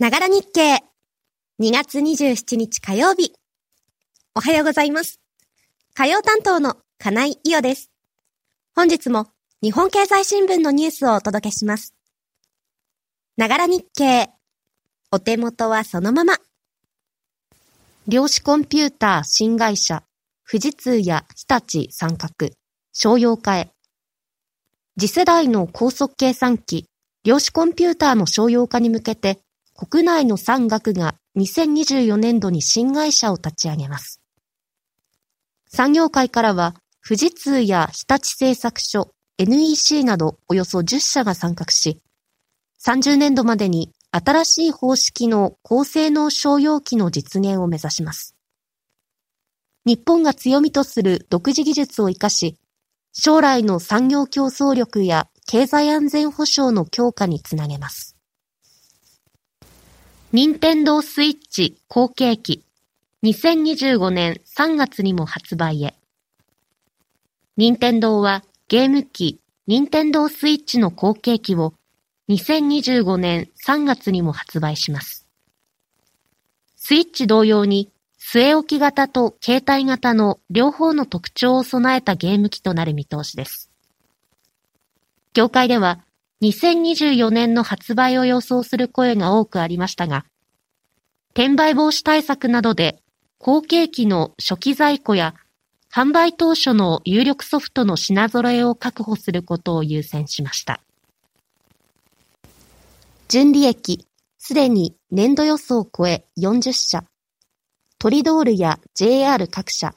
ながら日経。2月27日火曜日。おはようございます。火曜担当の金井伊代です。本日も日本経済新聞のニュースをお届けします。ながら日経。お手元はそのまま。量子コンピューター新会社、富士通や日立参画、商用化へ。次世代の高速計算機、量子コンピューターの商用化に向けて、国内の産学が2024年度に新会社を立ち上げます。産業界からは、富士通や日立製作所、NEC などおよそ10社が参画し、30年度までに新しい方式の高性能商用機の実現を目指します。日本が強みとする独自技術を活かし、将来の産業競争力や経済安全保障の強化につなげます。任天堂スイッチ後継機2025年3月にも発売へ。任天堂はゲーム機任天堂スイッチの後継機を2025年3月にも発売します。スイッチ同様に据え置き型と携帯型の両方の特徴を備えたゲーム機となる見通しです。業界では2024年の発売を予想する声が多くありましたが、転売防止対策などで後継機の初期在庫や販売当初の有力ソフトの品揃えを確保することを優先しました。純利益、すでに年度予想を超え40社、トリドールや JR 各社、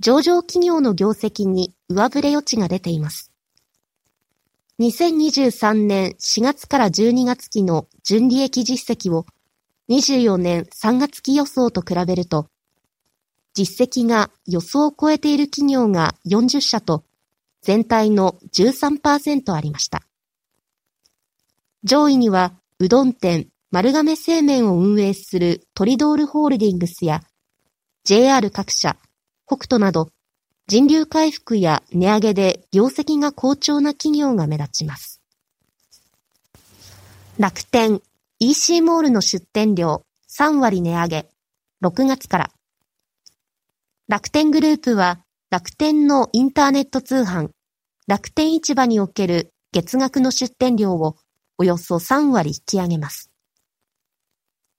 上場企業の業績に上振れ余地が出ています。2023年4月から12月期の純利益実績を24年3月期予想と比べると、実績が予想を超えている企業が40社と全体の13%ありました。上位には、うどん店、丸亀製麺を運営するトリドールホールディングスや JR 各社、北斗など人流回復や値上げで業績が好調な企業が目立ちます。楽天、EC モールの出店料3割値上げ、6月から。楽天グループは楽天のインターネット通販、楽天市場における月額の出店料をおよそ3割引き上げます。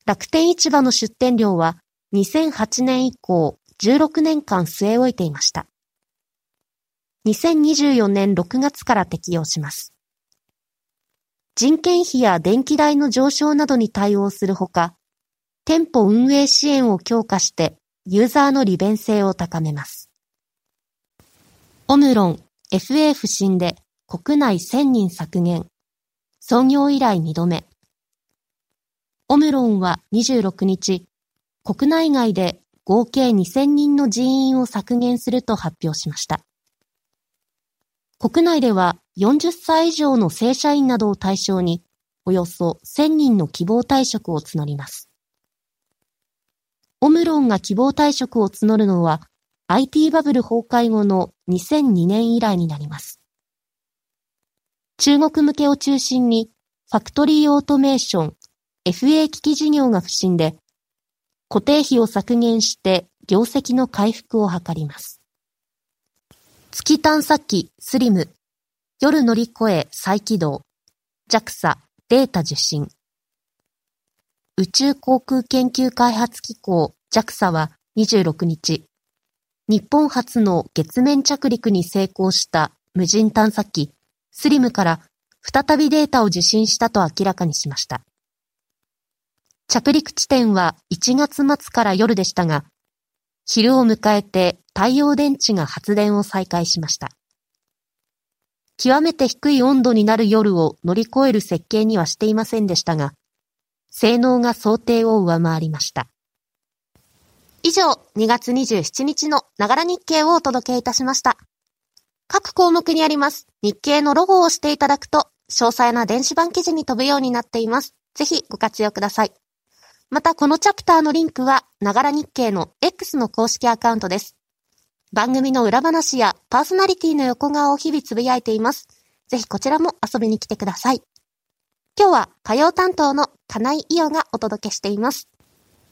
楽天市場の出店料は2008年以降16年間据え置いていました。2024年6月から適用します。人件費や電気代の上昇などに対応するほか、店舗運営支援を強化してユーザーの利便性を高めます。オムロン FA 不振で国内1000人削減。創業以来2度目。オムロンは26日、国内外で合計2000人の人員を削減すると発表しました。国内では40歳以上の正社員などを対象に、およそ1000人の希望退職を募ります。オムロンが希望退職を募るのは、IT バブル崩壊後の2002年以来になります。中国向けを中心に、ファクトリーオートメーション、FA 機器事業が不振で、固定費を削減して業績の回復を図ります。月探査機スリム、夜乗り越え再起動、JAXA データ受信。宇宙航空研究開発機構 JAXA は26日、日本初の月面着陸に成功した無人探査機スリムから再びデータを受信したと明らかにしました。着陸地点は1月末から夜でしたが、昼を迎えて太陽電池が発電を再開しました。極めて低い温度になる夜を乗り越える設計にはしていませんでしたが、性能が想定を上回りました。以上、2月27日のながら日経をお届けいたしました。各項目にあります日経のロゴを押していただくと、詳細な電子版記事に飛ぶようになっています。ぜひご活用ください。またこのチャプターのリンクは、ながら日経の X の公式アカウントです。番組の裏話やパーソナリティの横顔を日々つぶやいています。ぜひこちらも遊びに来てください。今日は火曜担当の金井伊代がお届けしています。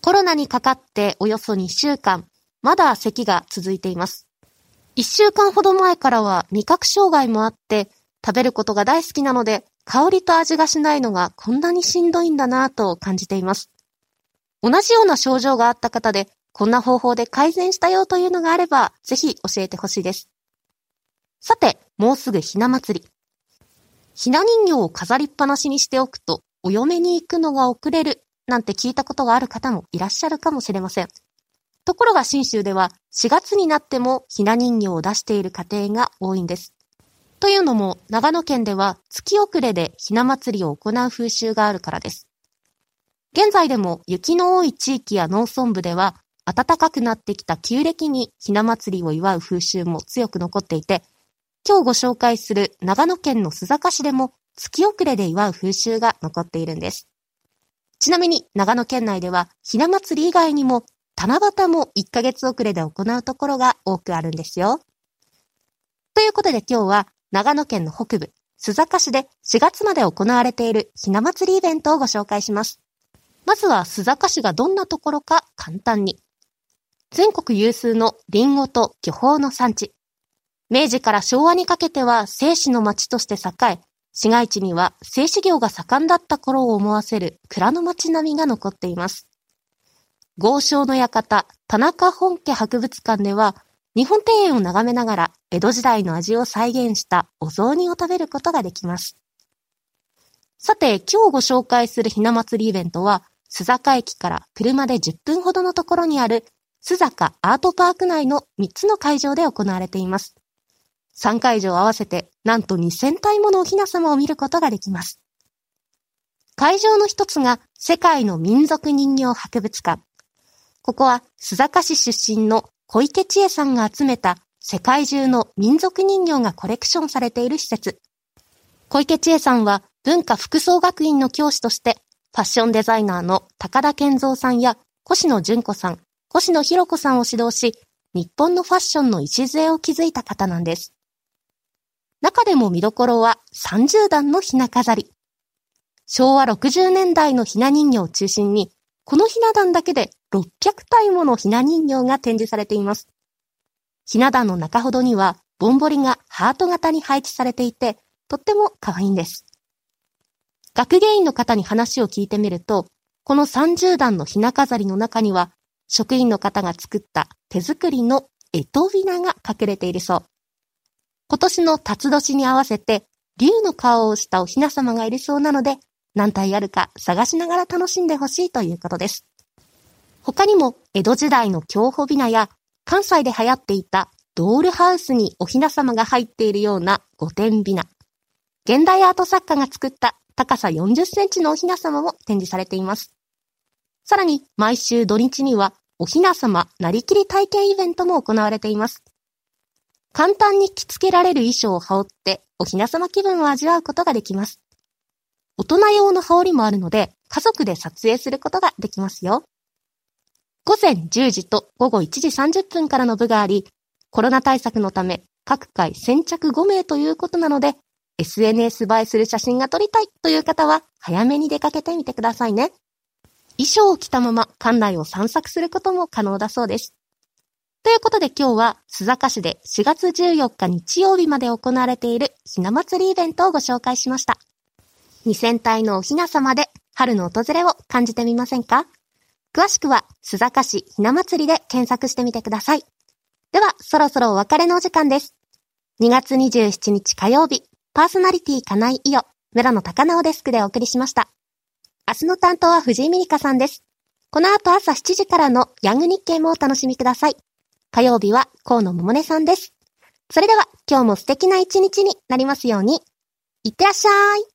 コロナにかかっておよそ2週間、まだ咳が続いています。1週間ほど前からは味覚障害もあって、食べることが大好きなので、香りと味がしないのがこんなにしんどいんだなぁと感じています。同じような症状があった方で、こんな方法で改善したよというのがあれば、ぜひ教えてほしいです。さて、もうすぐひな祭り。ひな人形を飾りっぱなしにしておくと、お嫁に行くのが遅れる、なんて聞いたことがある方もいらっしゃるかもしれません。ところが新州では4月になってもひな人形を出している家庭が多いんです。というのも、長野県では月遅れでひな祭りを行う風習があるからです。現在でも雪の多い地域や農村部では暖かくなってきた旧暦にひな祭りを祝う風習も強く残っていて、今日ご紹介する長野県の須坂市でも月遅れで祝う風習が残っているんです。ちなみに長野県内ではひな祭り以外にも七夕も1ヶ月遅れで行うところが多くあるんですよ。ということで今日は長野県の北部、須坂市で4月まで行われているひな祭りイベントをご紹介します。まずは須坂市がどんなところか簡単に。全国有数のリンゴと巨峰の産地。明治から昭和にかけては製紙の町として栄え、市街地には製紙業が盛んだった頃を思わせる蔵の町並みが残っています。豪商の館、田中本家博物館では、日本庭園を眺めながら江戸時代の味を再現したお雑煮を食べることができます。さて、今日ご紹介するひな祭りイベントは、須坂駅から車で10分ほどのところにある須坂アートパーク内の3つの会場で行われています。3会場合わせて、なんと2000体ものおひな様を見ることができます。会場の一つが、世界の民族人形博物館。ここは、須坂市出身の小池千恵さんが集めた世界中の民族人形がコレクションされている施設。小池千恵さんは、文化服装学院の教師として、ファッションデザイナーの高田健三さんや越野純子さん、越野博子さんを指導し、日本のファッションの礎を築いた方なんです。中でも見どころは30段のひな飾り。昭和60年代のひな人形を中心に、このひな壇だけで600体ものひな人形が展示されています。ひな壇の中ほどには、ぼんぼりがハート型に配置されていて、とっても可愛いんです。学芸員の方に話を聞いてみると、この30段のひな飾りの中には、職員の方が作った手作りのえとびなが隠れているそう。今年の辰年に合わせて、竜の顔をしたおひな様がいるそうなので、何体あるか探しながら楽しんでほしいということです。他にも、江戸時代の競歩びなや、関西で流行っていたドールハウスにおひな様が入っているような御殿びな。現代アート作家が作った高さ40センチのおひな様も展示されています。さらに、毎週土日には、おひな様なりきり体験イベントも行われています。簡単に着付けられる衣装を羽織っておひな様気分を味わうことができます。大人用の羽織もあるので家族で撮影することができますよ。午前10時と午後1時30分からの部があり、コロナ対策のため各回先着5名ということなので、SNS 映えする写真が撮りたいという方は早めに出かけてみてくださいね。衣装を着たまま館内を散策することも可能だそうです。ということで今日は須坂市で4月14日日曜日まで行われているひな祭りイベントをご紹介しました。2000体のおひな様で春の訪れを感じてみませんか？詳しくは須坂市ひな祭りで検索してみてください。では、そろそろお別れのお時間です。2月27日火曜日、パーソナリティかな？いいよ、村野高直デスクでお送りしました。明日の担当は藤井美里香さんです。この後朝7時からのヤング日経もお楽しみください。火曜日は河野桃音さんです。それでは今日も素敵な一日になりますように。いってらっしゃい。